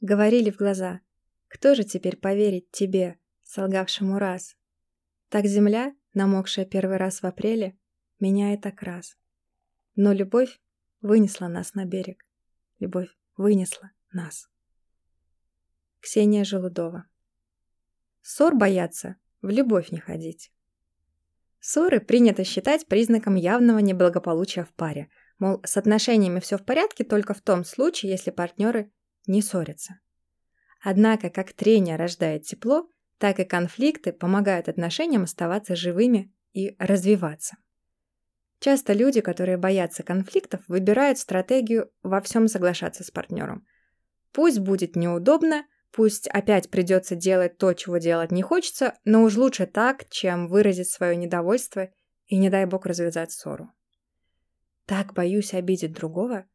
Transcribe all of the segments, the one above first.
Говорили в глаза. Кто же теперь поверит тебе, солгавшему раз? Так земля, намокшая первый раз в апреле, меняет окрас. Но любовь вынесла нас на берег. Любовь вынесла нас. Ксения Желудова Ссор бояться, в любовь не ходить. Ссоры принято считать признаком явного неблагополучия в паре. Мол, с отношениями все в порядке только в том случае, если партнеры не ссорятся. Однако, как трение рождает тепло, так и конфликты помогают отношениям оставаться живыми и развиваться. Часто люди, которые боятся конфликтов, выбирают стратегию во всем соглашаться с партнером. Пусть будет неудобно, Пусть опять придется делать то, чего делать не хочется, но уж лучше так, чем выразить свое недовольство и, не дай бог, развязать ссору. Так боюсь обидеть другого,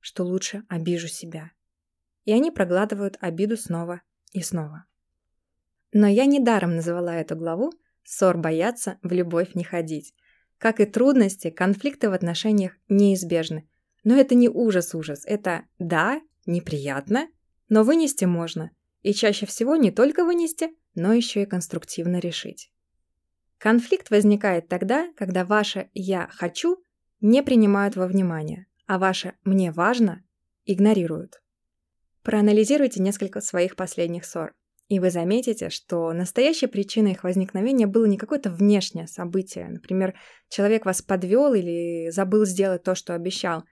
что лучше обижу себя. И они проглатывают обиду снова и снова. Но я недаром назвала эту главу «Ссор бояться, в любовь не ходить». Как и трудности, конфликты в отношениях неизбежны. Но это не ужас-ужас, это «да, неприятно, но вынести можно», и чаще всего не только вынести, но еще и конструктивно решить. Конфликт возникает тогда, когда ваше «я хочу» не принимают во внимание, а ваше «мне важно» игнорируют. Проанализируйте несколько своих последних ссор, и вы заметите, что настоящей причиной их возникновения было не какое-то внешнее событие, например, человек вас подвел или забыл сделать то, что обещал,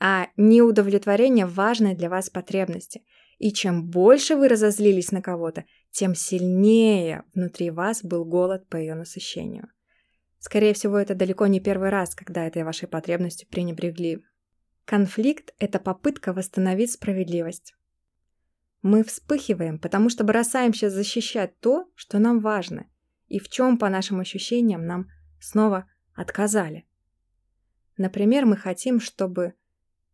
а неудовлетворение важной для вас потребности – и чем больше вы разозлились на кого-то, тем сильнее внутри вас был голод по ее насыщению. Скорее всего, это далеко не первый раз, когда этой вашей потребностью пренебрегли. Конфликт – это попытка восстановить справедливость. Мы вспыхиваем, потому что бросаемся защищать то, что нам важно, и в чем, по нашим ощущениям, нам снова отказали. Например, мы хотим, чтобы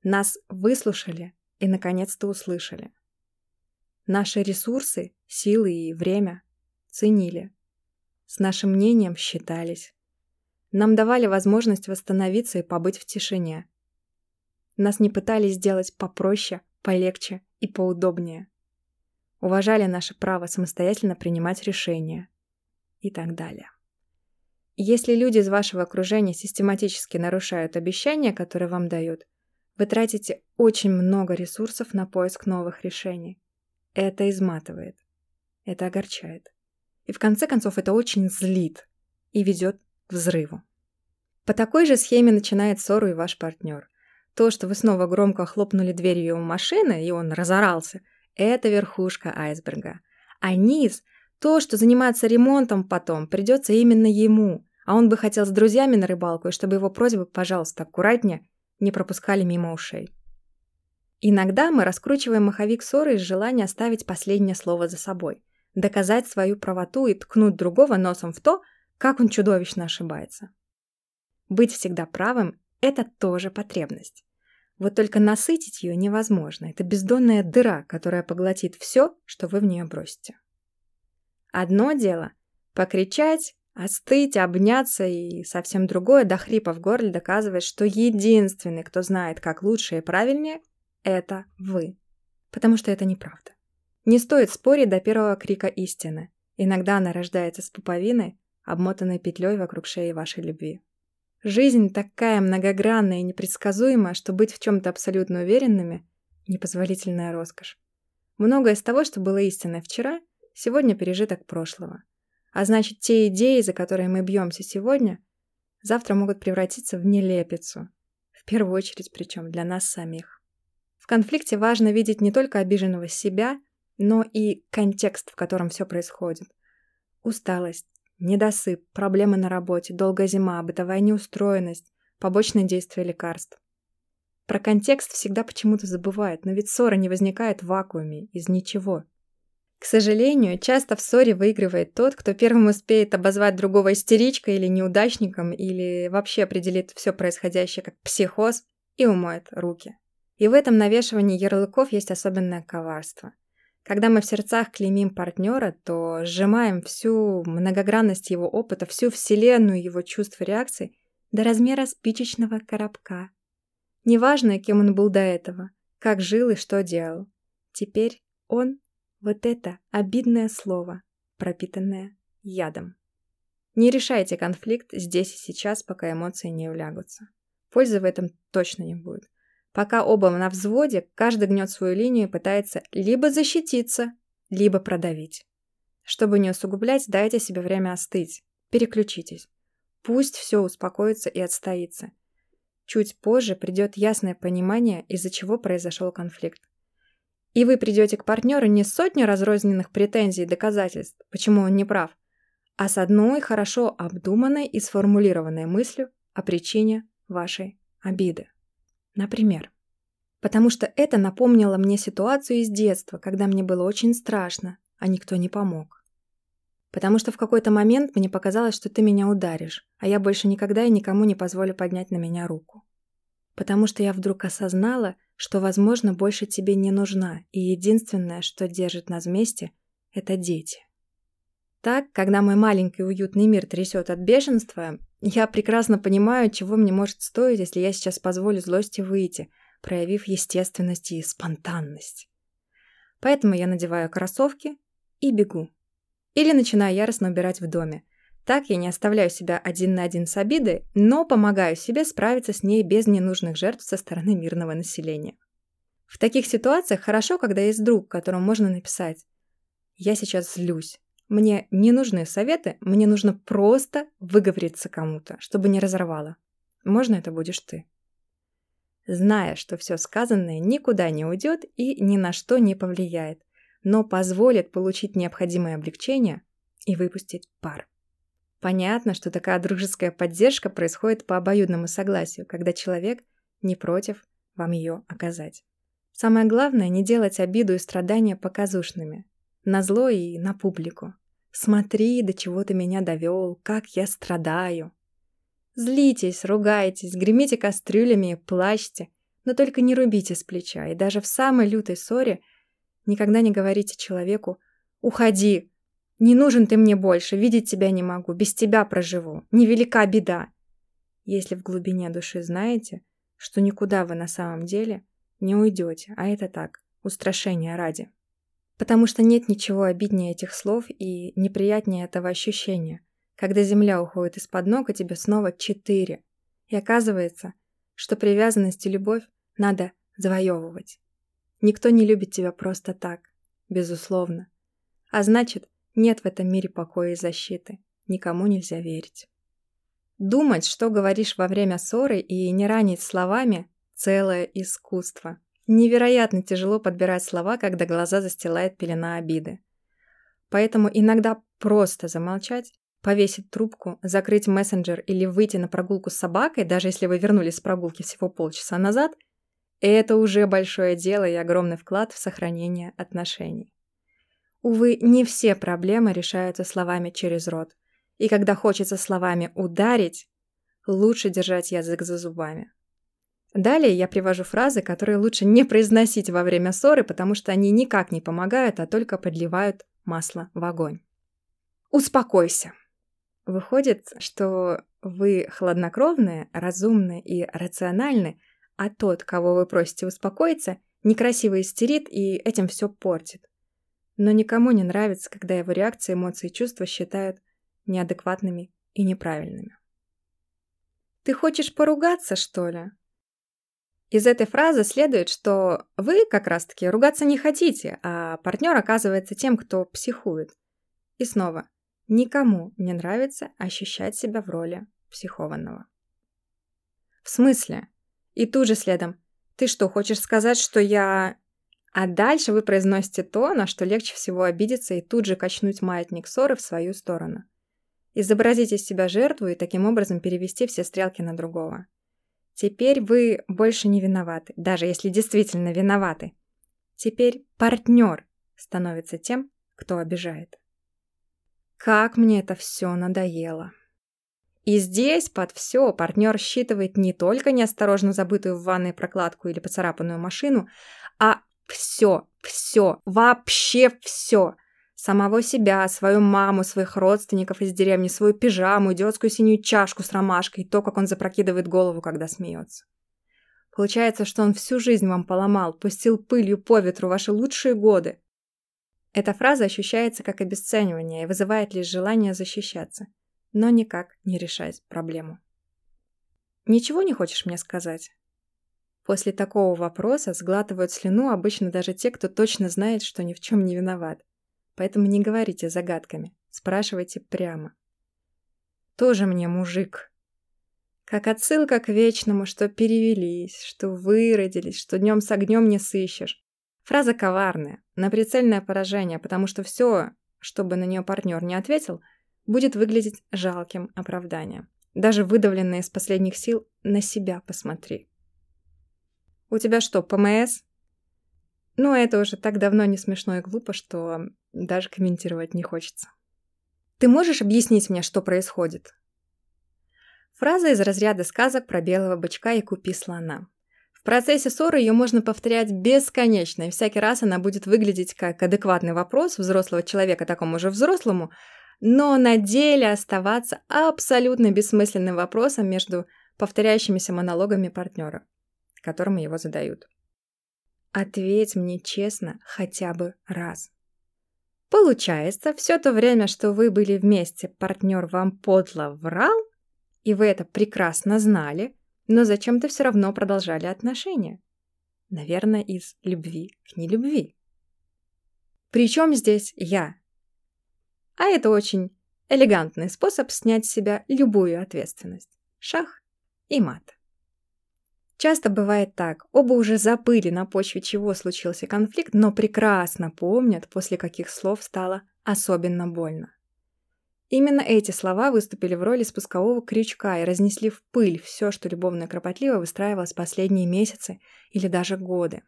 нас выслушали и наконец-то услышали. Наши ресурсы, силы и время ценили. С нашим мнением считались. Нам давали возможность восстановиться и побыть в тишине. Нас не пытались сделать попроще, полегче и поудобнее. Уважали наше право самостоятельно принимать решения. И так далее. Если люди из вашего окружения систематически нарушают обещания, которые вам дают, вы тратите очень много ресурсов на поиск новых решений. Это изматывает. Это огорчает. И в конце концов это очень злит и ведет к взрыву. По такой же схеме начинает ссору и ваш партнер. То, что вы снова громко хлопнули дверью его машины, и он разорался, это верхушка айсберга. А низ – то, что заниматься ремонтом потом придется именно ему, а он бы хотел с друзьями на рыбалку, и чтобы его просьбы, пожалуйста, аккуратнее, не пропускали мимо ушей. Иногда мы раскручиваем маховик ссоры из желания оставить последнее слово за собой, доказать свою правоту и ткнуть другого носом в то, как он чудовищно ошибается. Быть всегда правым – это тоже потребность. Вот только насытить ее невозможно. Это бездонная дыра, которая поглотит все, что вы в нее бросите. Одно дело – покричать, остыть, обняться, и совсем другое до хрипа в горле доказывать, что единственный, кто знает, как лучше и правильнее – это вы. Потому что это неправда. Не стоит спорить до первого крика истины. Иногда она рождается с пуповиной, обмотанной петлей вокруг шеи вашей любви. Жизнь такая многогранная и непредсказуемая, что быть в чем-то абсолютно уверенными – непозволительная роскошь. Многое из того, что было истинной вчера, сегодня пережиток прошлого. А значит, те идеи, за которые мы бьемся сегодня, завтра могут превратиться в нелепицу. В первую очередь, причем для нас самих. В конфликте важно видеть не только обиженного себя, но и контекст, в котором все происходит. Усталость, недосып, проблемы на работе, долгая зима, бытовая неустроенность, побочные действия лекарств. Про контекст всегда почему-то забывают, но ведь ссора не возникает в вакууме, из ничего. К сожалению, часто в ссоре выигрывает тот, кто первым успеет обозвать другого истеричкой или неудачником, или вообще определит все происходящее как психоз и умоет руки. И в этом навешивании ярлыков есть особенное коварство. Когда мы в сердцах клеймим партнера, то сжимаем всю многогранность его опыта, всю вселенную его чувств и реакций до размера спичечного коробка. Неважно, кем он был до этого, как жил и что делал. Теперь Он — вот это обидное слово, пропитанное ядом. Не решайте конфликт здесь и сейчас, пока эмоции не улягутся. Пользы в этом точно не будет. Пока оба на взводе, каждый гнет свою линию и пытается либо защититься, либо продавить. Чтобы не усугублять, дайте себе время остыть. Переключитесь. Пусть все успокоится и отстоится. Чуть позже придет ясное понимание, из-за чего произошел конфликт. И вы придете к партнеру не с сотней разрозненных претензий и доказательств, почему он не прав, а с одной хорошо обдуманной и сформулированной мыслью о причине вашей обиды. Например, потому что это напомнило мне ситуацию из детства, когда мне было очень страшно, а никто не помог. Потому что в какой-то момент мне показалось, что ты меня ударишь, а я больше никогда и никому не позволю поднять на меня руку. Потому что я вдруг осознала, что, возможно, больше тебе не нужна, и единственное, что держит нас вместе, это дети. Так, когда мой маленький уютный мир трясет от бешенства, я прекрасно понимаю, чего мне может стоить, если я сейчас позволю злости выйти, проявив естественность и спонтанность. Поэтому я надеваю кроссовки и бегу. Или начинаю яростно убирать в доме. Так я не оставляю себя один на один с обидой, но помогаю себе справиться с ней без ненужных жертв со стороны мирного населения. В таких ситуациях хорошо, когда есть друг, которому можно написать «Я сейчас злюсь. Мне не нужны советы, мне нужно просто выговориться кому-то, чтобы не разорвало. Можно это будешь ты?» Зная, что все сказанное никуда не уйдет и ни на что не повлияет, но позволит получить необходимое облегчение и выпустить пар. Понятно, что такая дружеская поддержка происходит по обоюдному согласию, когда человек не против вам ее оказать. Самое главное – не делать обиду и страдания показушными, на зло и на публику. Смотри, до чего ты меня довел, как я страдаю. Злитесь, ругайтесь, гремите кастрюлями плачьте, но только не рубите с плеча, и даже в самой лютой ссоре – Никогда не говорите человеку «Уходи! Не нужен ты мне больше, видеть тебя не могу, без тебя проживу, невелика беда!» Если в глубине души знаете, что никуда вы на самом деле не уйдете, а это так, устрашение ради. Потому что нет ничего обиднее этих слов и неприятнее этого ощущения, когда земля уходит из-под ног, и тебе снова четыре. И оказывается, что привязанность и любовь надо завоевывать. Никто не любит тебя просто так, безусловно. А значит, нет в этом мире покоя и защиты. Никому нельзя верить. Думать, что говоришь во время ссоры и не ранить словами – целое искусство. Невероятно тяжело подбирать слова, когда глаза застилает пелена обиды. Поэтому иногда просто замолчать, повесить трубку, закрыть мессенджер или выйти на прогулку с собакой, даже если вы вернулись с прогулки всего полчаса назад – это уже большое дело и огромный вклад в сохранение отношений. Увы, не все проблемы решаются словами через рот. И когда хочется словами ударить, лучше держать язык за зубами. Далее я привожу фразы, которые лучше не произносить во время ссоры, потому что они никак не помогают, а только подливают масло в огонь. Успокойся. Выходит, что вы хладнокровные, разумные и рациональны, а тот, кого вы просите успокоиться, некрасиво истерит и этим все портит. Но никому не нравится, когда его реакции, эмоции и чувства считают неадекватными и неправильными. «Ты хочешь поругаться, что ли?» Из этой фразы следует, что вы как раз-таки ругаться не хотите, а партнер оказывается тем, кто психует. И снова, никому не нравится ощущать себя в роли психованного. В смысле? И тут же следом. «Ты что, хочешь сказать, что я...» А дальше вы произносите то, на что легче всего обидеться и тут же качнуть маятник ссоры в свою сторону. Изобразить из себя жертву и таким образом перевести все стрелки на другого. Теперь вы больше не виноваты, даже если действительно виноваты. Теперь партнер становится тем, кто обижает. Как мне это все надоело. И здесь под все партнер считывает не только неосторожно забытую в ванной прокладку или поцарапанную машину, а все, все, вообще все. Самого себя, свою маму, своих родственников из деревни, свою пижаму, идиотскую синюю чашку с ромашкой, то, как он запрокидывает голову, когда смеется. Получается, что он всю жизнь вам поломал, пустил пылью по ветру ваши лучшие годы, Эта фраза ощущается как обесценивание и вызывает лишь желание защищаться, но никак не решать проблему. «Ничего не хочешь мне сказать?» После такого вопроса сглатывают слюну обычно даже те, кто точно знает, что ни в чем не виноват. Поэтому не говорите загадками, спрашивайте прямо. «Тоже мне мужик», как отсылка к вечному, что перевелись, что выродились, что днем с огнем не сыщешь. Фраза коварная, на прицельное поражение, потому что все, что бы на нее партнер не ответил, будет выглядеть жалким оправданием. Даже выдавленные из последних сил «на себя посмотри». «У тебя что, ПМС?» Ну, это уже так давно не смешно и глупо, что даже комментировать не хочется. «Ты можешь объяснить мне, что происходит?» Фраза из разряда сказок про белого бычка и купи слона. В процессе ссоры ее можно повторять бесконечно, и всякий раз она будет выглядеть как адекватный вопрос взрослого человека такому же взрослому, но на деле оставаться абсолютно бессмысленным вопросом между повторяющимися монологами партнера, которому его задают. Ответь мне честно хотя бы раз. Получается, все то время, что вы были вместе, партнер вам подло врал? И вы это прекрасно знали, но зачем-то все равно продолжали отношения. Наверное, из любви к нелюбви. Причем здесь я? А это очень элегантный способ снять с себя любую ответственность. Шах и мат. Часто бывает так, оба уже забыли, на почве чего случился конфликт, но прекрасно помнят, после каких слов стало особенно больно. Именно эти слова выступили в роли спускового крючка и разнесли в пыль все, что любовно кропотливо выстраивалось последние месяцы или даже годы.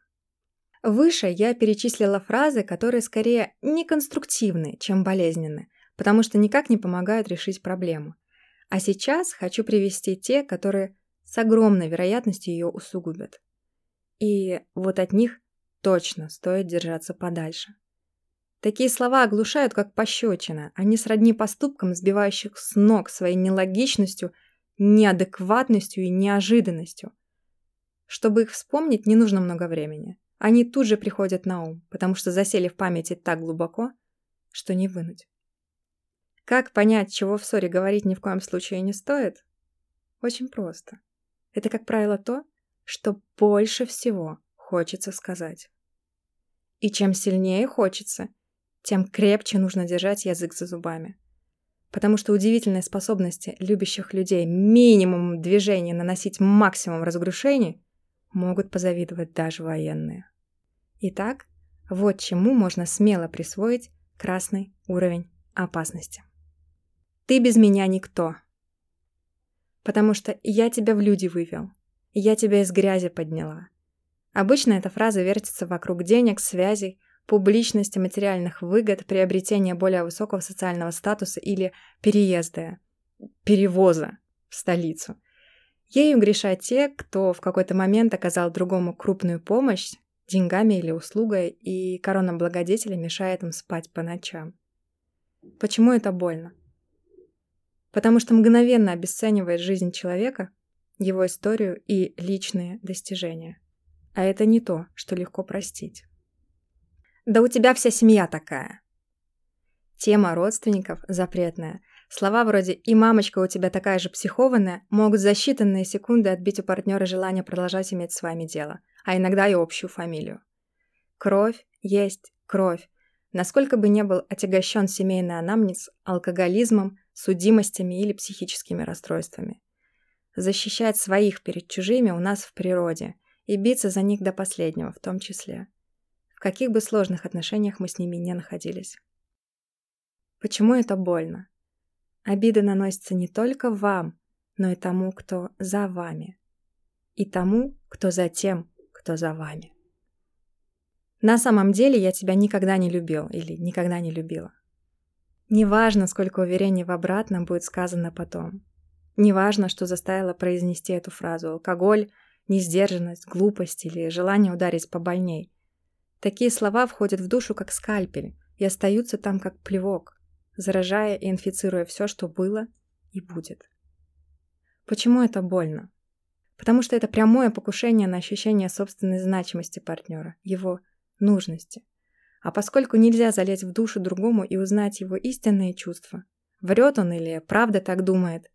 Выше я перечислила фразы, которые скорее неконструктивны, чем болезненны, потому что никак не помогают решить проблему. А сейчас хочу привести те, которые с огромной вероятностью ее усугубят. И вот от них точно стоит держаться подальше. Такие слова оглушают, как пощечина. Они сродни поступкам, сбивающих с ног своей нелогичностью, неадекватностью и неожиданностью. Чтобы их вспомнить, не нужно много времени. Они тут же приходят на ум, потому что засели в памяти так глубоко, что не вынуть. Как понять, чего в ссоре говорить ни в коем случае не стоит? Очень просто. Это, как правило, то, что больше всего хочется сказать. И чем сильнее хочется, тем крепче нужно держать язык за зубами. Потому что удивительные способности любящих людей минимум движения наносить максимум разрушений могут позавидовать даже военные. Итак, вот чему можно смело присвоить красный уровень опасности. Ты без меня никто. Потому что я тебя в люди вывел. Я тебя из грязи подняла. Обычно эта фраза вертится вокруг денег, связей, публичности материальных выгод, приобретения более высокого социального статуса или переезда, перевоза в столицу. Ею грешат те, кто в какой-то момент оказал другому крупную помощь деньгами или услугой, и корона благодетеля мешает им спать по ночам. Почему это больно? Потому что мгновенно обесценивает жизнь человека, его историю и личные достижения. А это не то, что легко простить. Да у тебя вся семья такая. Тема родственников запретная. Слова вроде «и мамочка у тебя такая же психованная» могут за считанные секунды отбить у партнера желание продолжать иметь с вами дело, а иногда и общую фамилию. Кровь есть кровь. Насколько бы не был отягощен семейный анамнез алкоголизмом, судимостями или психическими расстройствами. Защищать своих перед чужими у нас в природе и биться за них до последнего в том числе в каких бы сложных отношениях мы с ними не находились. Почему это больно? Обида наносится не только вам, но и тому, кто за вами. И тому, кто за тем, кто за вами. На самом деле я тебя никогда не любил или никогда не любила. Неважно, сколько уверений в обратном будет сказано потом. Неважно, что заставило произнести эту фразу. Алкоголь, несдержанность, глупость или желание ударить побольней. Такие слова входят в душу как скальпель и остаются там как плевок, заражая и инфицируя все, что было и будет. Почему это больно? Потому что это прямое покушение на ощущение собственной значимости партнера, его нужности. А поскольку нельзя залезть в душу другому и узнать его истинные чувства, врет он или правда так думает,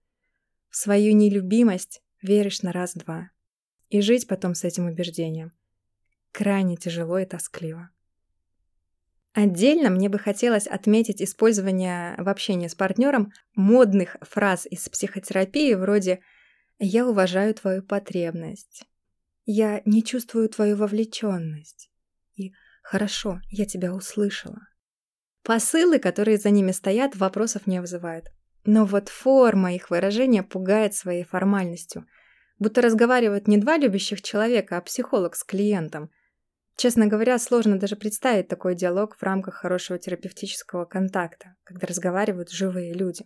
в свою нелюбимость веришь на раз-два. И жить потом с этим убеждением крайне тяжело и тоскливо. Отдельно мне бы хотелось отметить использование в общении с партнером модных фраз из психотерапии вроде «я уважаю твою потребность», «я не чувствую твою вовлеченность» «хорошо, я тебя услышала». Посылы, которые за ними стоят, вопросов не вызывают. Но вот форма их выражения пугает своей формальностью. Будто разговаривают не два любящих человека, а психолог с клиентом – Честно говоря, сложно даже представить такой диалог в рамках хорошего терапевтического контакта, когда разговаривают живые люди.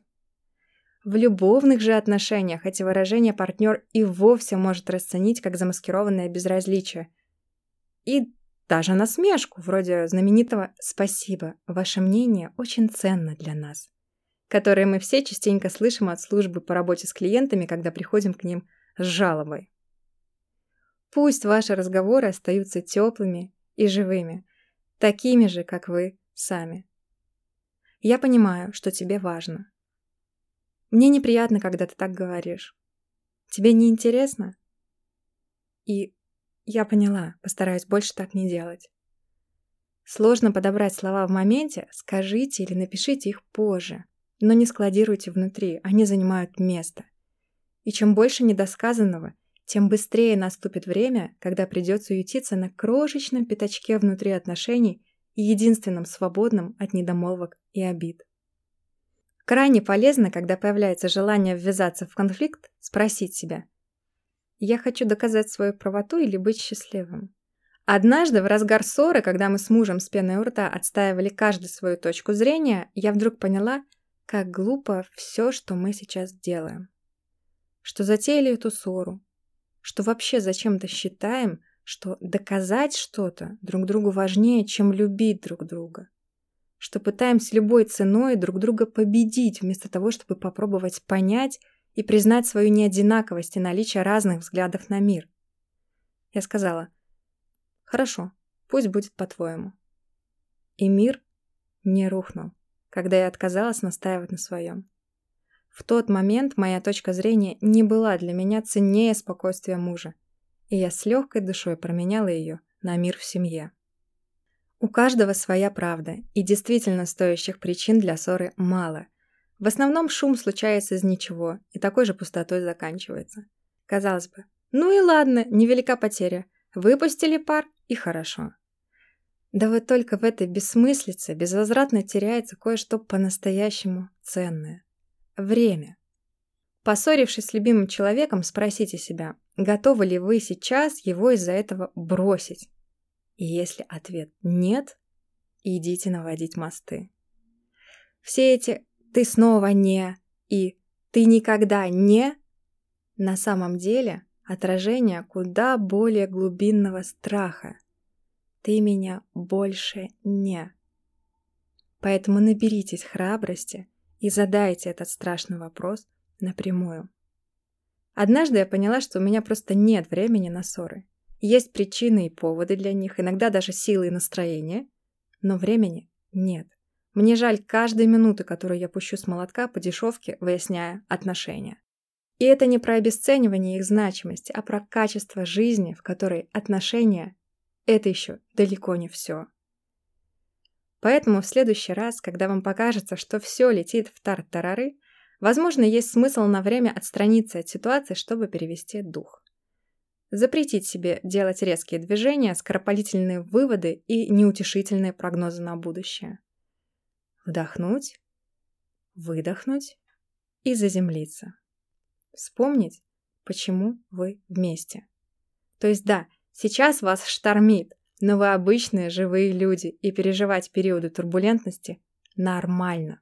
В любовных же отношениях эти выражения партнер и вовсе может расценить как замаскированное безразличие. И даже насмешку, вроде знаменитого «Спасибо, ваше мнение очень ценно для нас», которое мы все частенько слышим от службы по работе с клиентами, когда приходим к ним с жалобой. Пусть ваши разговоры остаются теплыми и живыми, такими же, как вы сами. Я понимаю, что тебе важно. Мне неприятно, когда ты так говоришь. Тебе не интересно? И я поняла, постараюсь больше так не делать. Сложно подобрать слова в моменте, скажите или напишите их позже. Но не складируйте внутри, они занимают место. И чем больше недосказанного, тем быстрее наступит время, когда придется ютиться на крошечном пятачке внутри отношений и единственном свободном от недомолвок и обид. Крайне полезно, когда появляется желание ввязаться в конфликт, спросить себя «Я хочу доказать свою правоту или быть счастливым?» Однажды в разгар ссоры, когда мы с мужем с пеной у рта отстаивали каждый свою точку зрения, я вдруг поняла, как глупо все, что мы сейчас делаем. Что затеяли эту ссору, что вообще зачем-то считаем, что доказать что-то друг другу важнее, чем любить друг друга. Что пытаемся любой ценой друг друга победить, вместо того, чтобы попробовать понять и признать свою неодинаковость и наличие разных взглядов на мир. Я сказала, хорошо, пусть будет по-твоему. И мир не рухнул, когда я отказалась настаивать на своем. В тот момент моя точка зрения не была для меня ценнее спокойствия мужа, и я с легкой душой променяла ее на мир в семье. У каждого своя правда, и действительно стоящих причин для ссоры мало. В основном шум случается из ничего, и такой же пустотой заканчивается. Казалось бы, ну и ладно, невелика потеря. Выпустили пар, и хорошо. Да вот только в этой бессмыслице безвозвратно теряется кое-что по-настоящему ценное. Время. Поссорившись с любимым человеком, спросите себя, готовы ли вы сейчас его из-за этого бросить? И если ответ «нет», идите наводить мосты. Все эти «ты снова не» и «ты никогда не» на самом деле отражение куда более глубинного страха. Ты меня больше не. Поэтому наберитесь храбрости и задайте этот страшный вопрос напрямую. Однажды я поняла, что у меня просто нет времени на ссоры. Есть причины и поводы для них, иногда даже силы и настроение, но времени нет. Мне жаль каждой минуты, которую я пущу с молотка по дешевке, выясняя отношения. И это не про обесценивание их значимости, а про качество жизни, в которой отношения – это еще далеко не все. Поэтому в следующий раз, когда вам покажется, что все летит в тартарары, возможно, есть смысл на время отстраниться от ситуации, чтобы перевести дух. Запретить себе делать резкие движения, скоропалительные выводы и неутешительные прогнозы на будущее. Вдохнуть, выдохнуть и заземлиться. Вспомнить, почему вы вместе. То есть да, сейчас вас штормит, но вы обычные живые люди, и переживать периоды турбулентности нормально.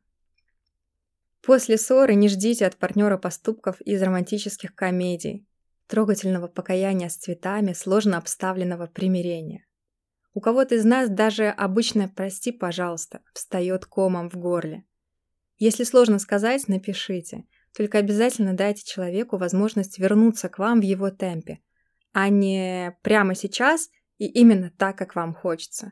После ссоры не ждите от партнера поступков из романтических комедий, трогательного покаяния с цветами, сложно обставленного примирения. У кого-то из нас даже обычное «прости, пожалуйста» встает комом в горле. Если сложно сказать, напишите. Только обязательно дайте человеку возможность вернуться к вам в его темпе, а не прямо сейчас – и именно так, как вам хочется.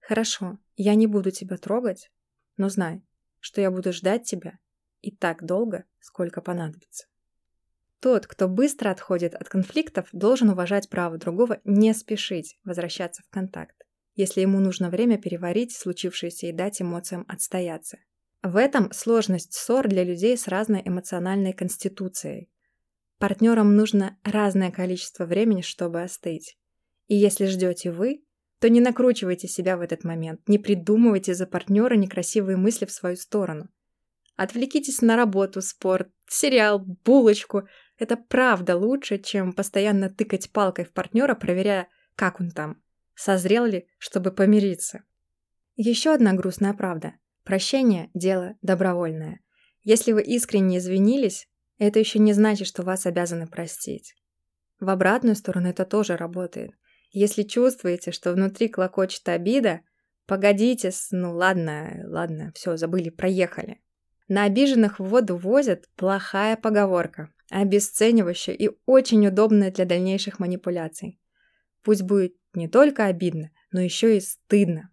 Хорошо, Я не буду тебя трогать, но знай, что я буду ждать тебя и так долго, сколько понадобится. Тот, кто быстро отходит от конфликтов, должен уважать право другого не спешить возвращаться в контакт, если ему нужно время переварить случившееся и дать эмоциям отстояться. В этом сложность ссор для людей с разной эмоциональной конституцией. Партнерам нужно разное количество времени, чтобы остыть. И если ждете вы, то не накручивайте себя в этот момент, не придумывайте за партнера некрасивые мысли в свою сторону. Отвлекитесь на работу, спорт, сериал, булочку. Это правда лучше, чем постоянно тыкать палкой в партнера, проверяя, как он там, созрел ли, чтобы помириться. Еще одна грустная правда. Прощение – дело добровольное. Если вы искренне извинились, это еще не значит, что вас обязаны простить. В обратную сторону это тоже работает. Если чувствуете, что внутри клокочет обида, погодите, ну ладно, ладно, все, забыли, проехали. На обиженных в воду возят плохая поговорка, обесценивающая и очень удобная для дальнейших манипуляций. Пусть будет не только обидно, но еще и стыдно.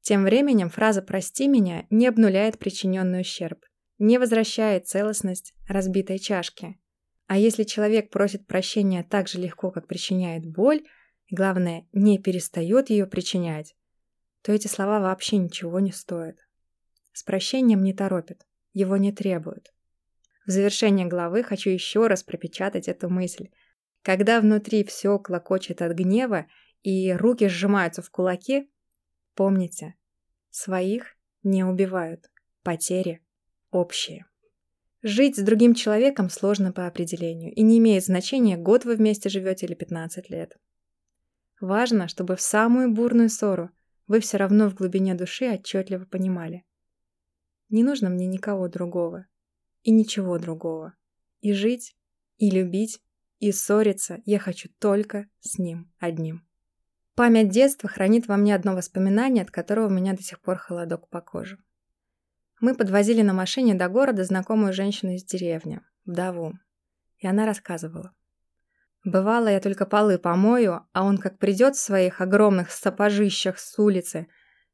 Тем временем фраза «прости меня» не обнуляет причиненный ущерб, не возвращает целостность разбитой чашки. А если человек просит прощения так же легко, как причиняет боль, и главное, не перестает ее причинять, то эти слова вообще ничего не стоят. С прощением не торопят, его не требуют. В завершение главы хочу еще раз пропечатать эту мысль. Когда внутри все клокочет от гнева и руки сжимаются в кулаки, Помните, своих не убивают, потери общие. Жить с другим человеком сложно по определению и не имеет значения, год вы вместе живете или 15 лет. Важно, чтобы в самую бурную ссору вы все равно в глубине души отчетливо понимали. Не нужно мне никого другого и ничего другого. И жить, и любить, и ссориться я хочу только с ним одним. Память детства хранит во мне одно воспоминание, от которого у меня до сих пор холодок по коже. Мы подвозили на машине до города знакомую женщину из деревни, вдову. И она рассказывала. Бывало, я только полы помою, а он как придет в своих огромных сапожищах с улицы,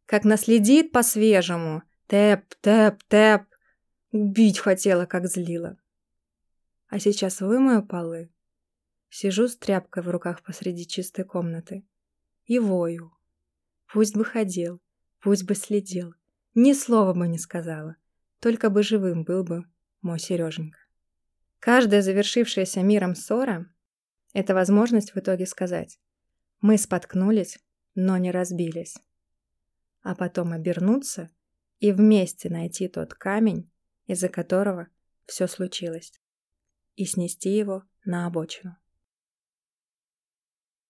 как наследит по-свежему. Тэп, тэп, тэп. Убить хотела, как злила. А сейчас вымою полы. Сижу с тряпкой в руках посреди чистой комнаты и вою. Пусть бы ходил, пусть бы следил, ни слова бы не сказала, только бы живым был бы мой Сереженька. Каждая завершившаяся миром ссора – это возможность в итоге сказать «Мы споткнулись, но не разбились». А потом обернуться и вместе найти тот камень, из-за которого все случилось, и снести его на обочину.